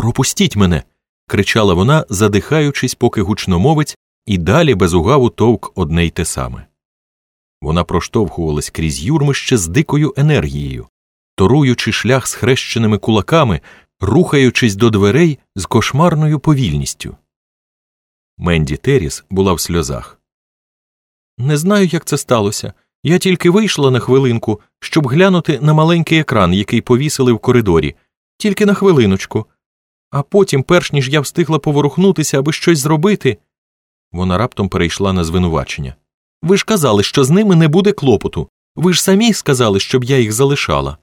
Пропустіть мене. кричала вона, задихаючись, поки гучномовець, і далі без угаву товк одне й те саме. Вона проштовхувалась крізь юрмище з дикою енергією, торуючи шлях з хрещеними кулаками, рухаючись до дверей з кошмарною повільністю. Менді Теріс була в сльозах. Не знаю, як це сталося. Я тільки вийшла на хвилинку, щоб глянути на маленький екран, який повісили в коридорі, тільки на хвилиночку. А потім, перш ніж я встигла поворухнутися, аби щось зробити. Вона раптом перейшла на звинувачення. Ви ж казали, що з ними не буде клопоту. Ви ж самі сказали, щоб я їх залишала.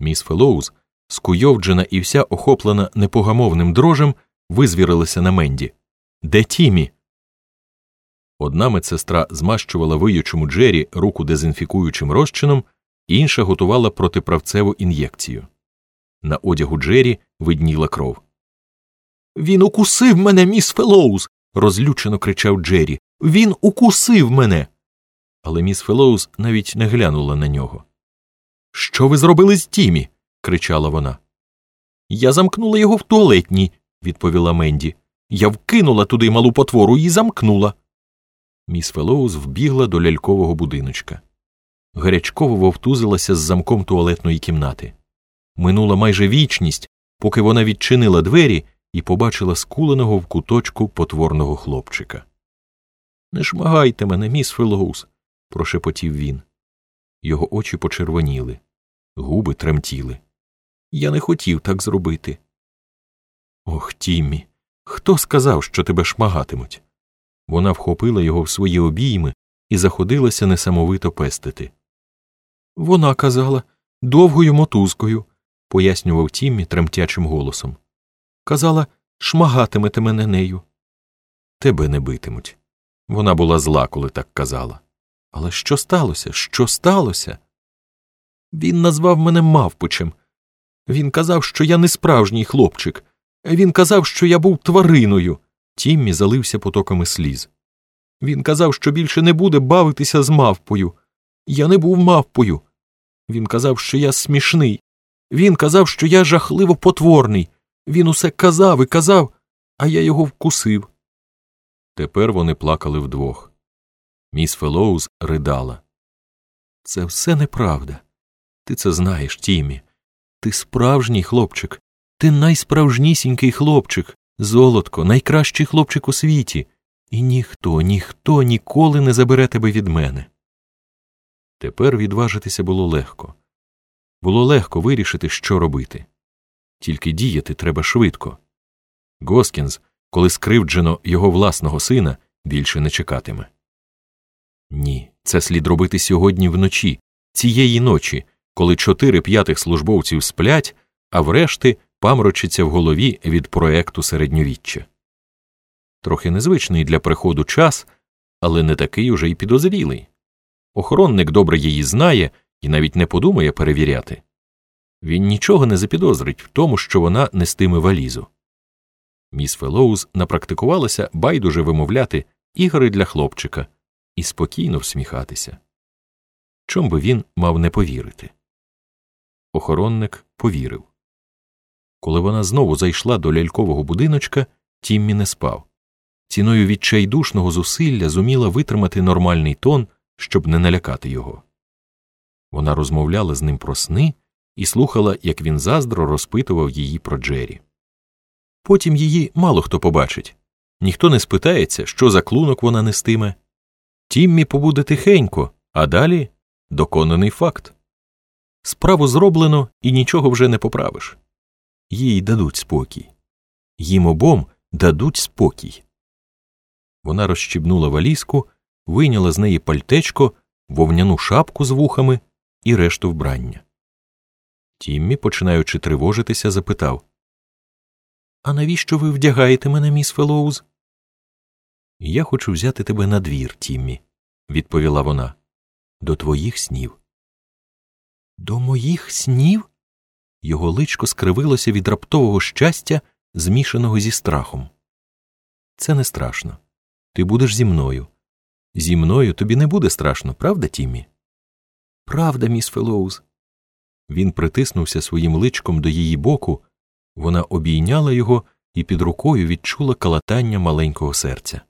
Міс Фелоуз, скуйовджена і вся охоплена непогамовним дрожем, визвірилася на Менді. Де Тімі? Одна медсестра змащувала виючому Джері руку дезінфікуючим розчином, інша готувала протиправцеву ін'єкцію. На одягу Джері видніла кров. Він укусив мене, міс Фелоуз. розлючено кричав Джері. Він укусив мене. Але міс Фелоуз навіть не глянула на нього. Що ви зробили з Тімі? кричала вона. Я замкнула його в туалетній, відповіла Менді. Я вкинула туди малу потвору і замкнула. Міс Фелоуз вбігла до лялькового будиночка. Гарячково вовтузилася з замком туалетної кімнати. Минула майже вічність, поки вона відчинила двері і побачила скуленого в куточку потворного хлопчика. Не шмагайте мене, міс Фелоуз, прошепотів він. Його очі почервоніли, губи тремтіли. Я не хотів так зробити. Ох, Тіммі, хто сказав, що тебе шмагатимуть? Вона вхопила його в свої обійми і заходилася несамовито пестити. Вона казала довгою мотузкою, пояснював Тіммі тремтячим голосом. Казала, шмагатимете мене нею. Тебе не битимуть. Вона була зла, коли так казала. Але що сталося? Що сталося? Він назвав мене мавпичем. Він казав, що я не справжній хлопчик. Він казав, що я був твариною. Тіммі залився потоками сліз. Він казав, що більше не буде бавитися з мавпою. Я не був мавпою. Він казав, що я смішний. Він казав, що я жахливо потворний. Він усе казав і казав, а я його вкусив. Тепер вони плакали вдвох. Міс Фелоуз ридала. Це все неправда. Ти це знаєш, Тімі. Ти справжній хлопчик. Ти найсправжнісінький хлопчик, золотко, найкращий хлопчик у світі. І ніхто, ніхто ніколи не забере тебе від мене. Тепер відважитися було легко. Було легко вирішити, що робити. Тільки діяти треба швидко. Госкінс, коли скривджено його власного сина, більше не чекатиме. Ні, це слід робити сьогодні вночі, цієї ночі, коли чотири п'ятих службовців сплять, а врешті памрочиться в голові від проекту середньовіччя. Трохи незвичний для приходу час, але не такий уже й підозрілий. Охоронник добре її знає і навіть не подумає перевіряти. Він нічого не запідозрить в тому, що вона нестиме валізу. Міс Фелоуз напрактикувалася байдуже вимовляти ігри для хлопчика і спокійно всміхатися. Чом би він мав не повірити? Охоронник повірив. Коли вона знову зайшла до лялькового будиночка, Тіммі не спав. Ціною відчайдушного зусилля зуміла витримати нормальний тон, щоб не налякати його. Вона розмовляла з ним про сни і слухала, як він заздро розпитував її про Джері. Потім її мало хто побачить ніхто не спитається, що за клунок вона нестиме. Тіммі побуде тихенько, а далі доконаний факт. Справу зроблено і нічого вже не поправиш. Їй дадуть спокій. Їм обом дадуть спокій. Вона розщібнула валізку, вийняла з неї пальтечко, вовняну шапку з вухами і решту вбрання. Тіммі, починаючи тривожитися, запитав А навіщо ви вдягаєте мене, міс Фелоуз? Я хочу взяти тебе на двір, Тіммі, відповіла вона. До твоїх снів. До моїх снів? Його личко скривилося від раптового щастя, змішаного зі страхом. Це не страшно. Ти будеш зі мною. Зі мною тобі не буде страшно, правда, Тіммі? Правда, міс Фелоуз. Він притиснувся своїм личком до її боку, Вона обійняла його і під рукою відчула калатання маленького серця.